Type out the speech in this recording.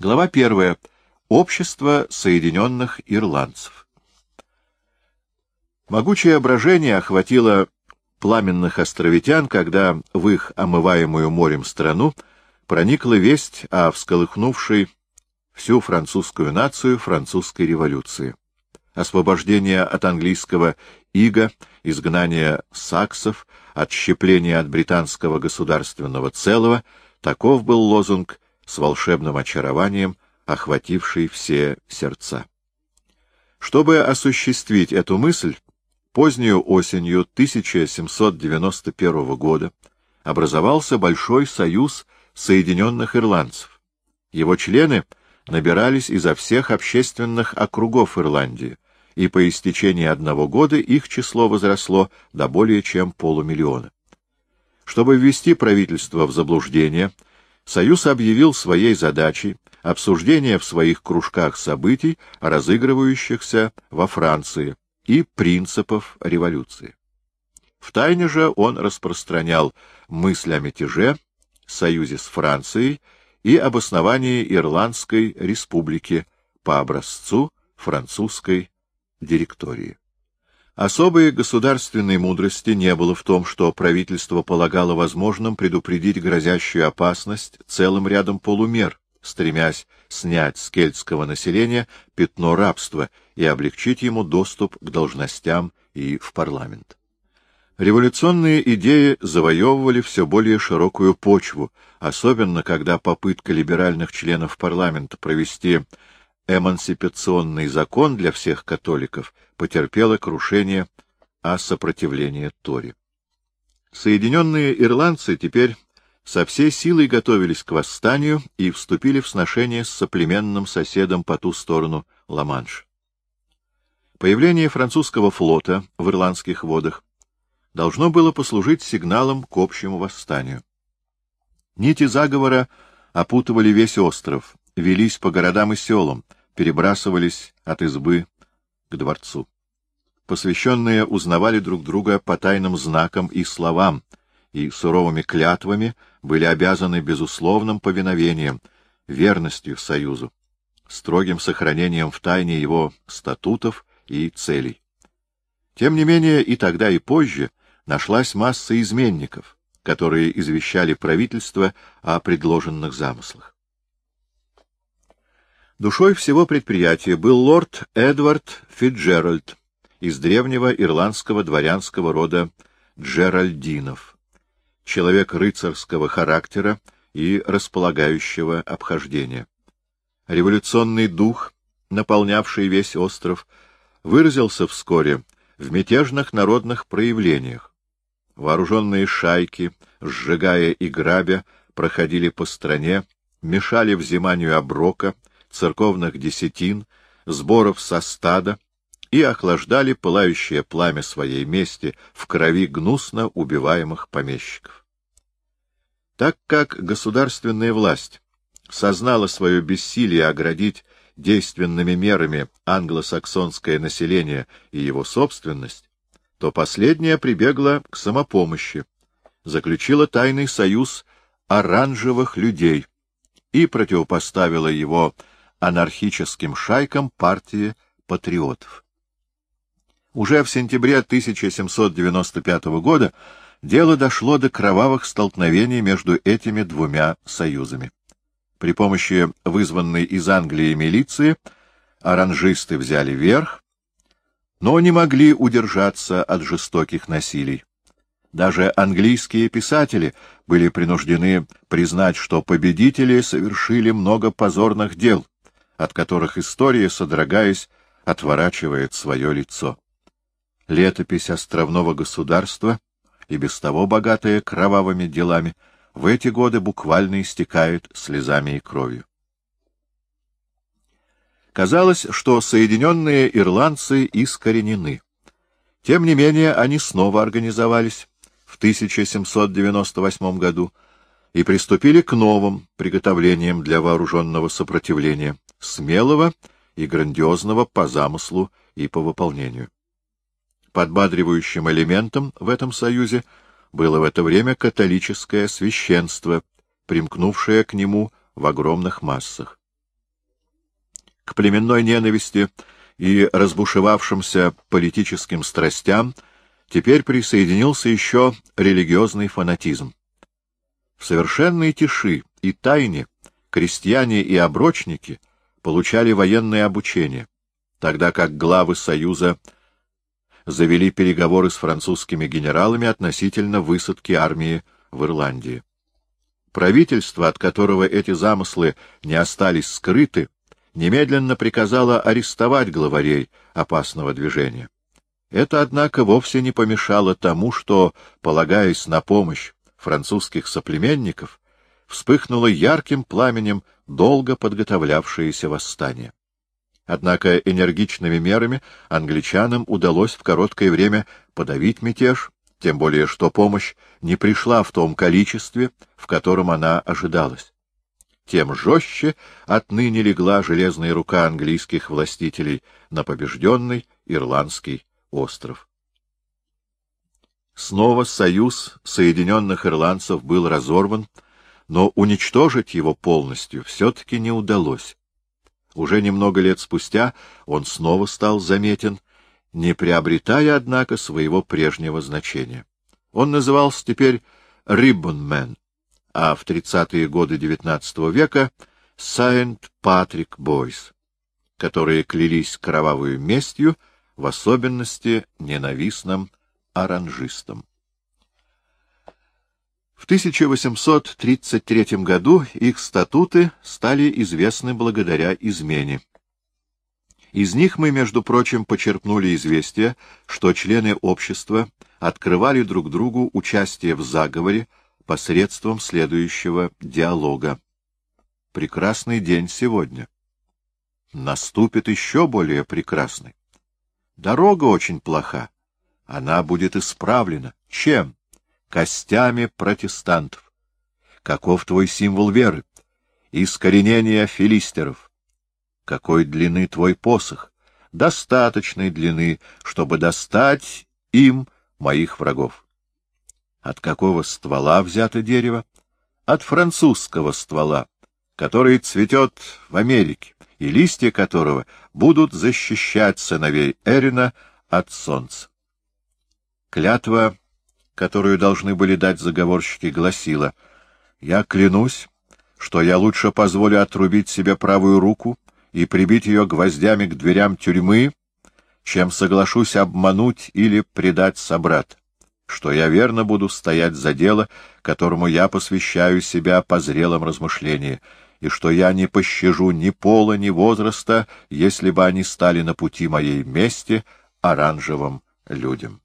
Глава первая. Общество Соединенных Ирландцев. Могучее брожение охватило пламенных островитян, когда в их омываемую морем страну проникла весть о всколыхнувшей всю французскую нацию французской революции. Освобождение от английского ига, изгнание саксов, отщепление от британского государственного целого — таков был лозунг с волшебным очарованием, охвативший все сердца. Чтобы осуществить эту мысль, позднюю осенью 1791 года образовался Большой союз Соединенных Ирландцев. Его члены набирались изо всех общественных округов Ирландии, и по истечении одного года их число возросло до более чем полумиллиона. Чтобы ввести правительство в заблуждение, Союз объявил своей задачей обсуждение в своих кружках событий, разыгрывающихся во Франции, и принципов революции. Втайне же он распространял мысль о мятеже, союзе с Францией и об основании Ирландской республики по образцу французской директории. Особой государственной мудрости не было в том, что правительство полагало возможным предупредить грозящую опасность целым рядом полумер, стремясь снять с кельтского населения пятно рабства и облегчить ему доступ к должностям и в парламент. Революционные идеи завоевывали все более широкую почву, особенно когда попытка либеральных членов парламента провести эмансипационный закон для всех католиков потерпела крушение о сопротивлении Тори. Соединенные ирландцы теперь со всей силой готовились к восстанию и вступили в сношение с соплеменным соседом по ту сторону Ла-Манш. Появление французского флота в ирландских водах должно было послужить сигналом к общему восстанию. Нити заговора опутывали весь остров, велись по городам и селам, перебрасывались от избы к дворцу. Посвященные узнавали друг друга по тайным знакам и словам, и суровыми клятвами были обязаны безусловным повиновением, верностью Союзу, строгим сохранением в тайне его статутов и целей. Тем не менее, и тогда, и позже нашлась масса изменников, которые извещали правительство о предложенных замыслах. Душой всего предприятия был лорд Эдвард Фитджеральд из древнего ирландского дворянского рода Джеральдинов, человек рыцарского характера и располагающего обхождения. Революционный дух, наполнявший весь остров, выразился вскоре в мятежных народных проявлениях. Вооруженные шайки, сжигая и грабя, проходили по стране, мешали взиманию оброка, церковных десятин, сборов со стада и охлаждали пылающее пламя своей мести в крови гнусно убиваемых помещиков. Так как государственная власть сознала свое бессилие оградить действенными мерами англосаксонское население и его собственность, то последняя прибегла к самопомощи, заключила тайный союз оранжевых людей и противопоставила его анархическим шайкам партии патриотов. Уже в сентябре 1795 года дело дошло до кровавых столкновений между этими двумя союзами. При помощи вызванной из Англии милиции оранжисты взяли верх, но не могли удержаться от жестоких насилий. Даже английские писатели были принуждены признать, что победители совершили много позорных дел, от которых история, содрогаясь, отворачивает свое лицо. Летопись островного государства, и без того богатая кровавыми делами, в эти годы буквально истекает слезами и кровью. Казалось, что соединенные ирландцы искоренены. Тем не менее, они снова организовались в 1798 году и приступили к новым приготовлениям для вооруженного сопротивления, смелого и грандиозного по замыслу и по выполнению. Подбадривающим элементом в этом союзе было в это время католическое священство, примкнувшее к нему в огромных массах. к племенной ненависти и разбушевавшимся политическим страстям теперь присоединился еще религиозный фанатизм. В совершенной тиши и тайне крестьяне и оброчники получали военное обучение, тогда как главы Союза завели переговоры с французскими генералами относительно высадки армии в Ирландии. Правительство, от которого эти замыслы не остались скрыты, немедленно приказало арестовать главарей опасного движения. Это, однако, вовсе не помешало тому, что, полагаясь на помощь французских соплеменников, вспыхнуло ярким пламенем долго подготовлявшееся восстание. Однако энергичными мерами англичанам удалось в короткое время подавить мятеж, тем более что помощь не пришла в том количестве, в котором она ожидалась. Тем жестче отныне легла железная рука английских властителей на побежденный ирландский остров. Снова союз Соединенных Ирландцев был разорван, но уничтожить его полностью все-таки не удалось. Уже немного лет спустя он снова стал заметен, не приобретая, однако, своего прежнего значения. Он назывался теперь Риббонмен, а в тридцатые годы XIX века — Сайент Патрик Бойс, которые клялись кровавую местью, в особенности ненавистным оранжистам. В 1833 году их статуты стали известны благодаря измене. Из них мы, между прочим, почерпнули известие, что члены общества открывали друг другу участие в заговоре посредством следующего диалога. Прекрасный день сегодня. Наступит еще более прекрасный. Дорога очень плоха. Она будет исправлена. Чем? Костями протестантов. Каков твой символ веры? Искоренение филистеров. Какой длины твой посох? Достаточной длины, чтобы достать им моих врагов. От какого ствола взято дерево? От французского ствола, который цветет в Америке, и листья которого будут защищать сыновей Эрина от солнца. Клятва которую должны были дать заговорщики, гласила «Я клянусь, что я лучше позволю отрубить себе правую руку и прибить ее гвоздями к дверям тюрьмы, чем соглашусь обмануть или предать собрат, что я верно буду стоять за дело, которому я посвящаю себя по зрелом размышлении, и что я не пощажу ни пола, ни возраста, если бы они стали на пути моей мести оранжевым людям.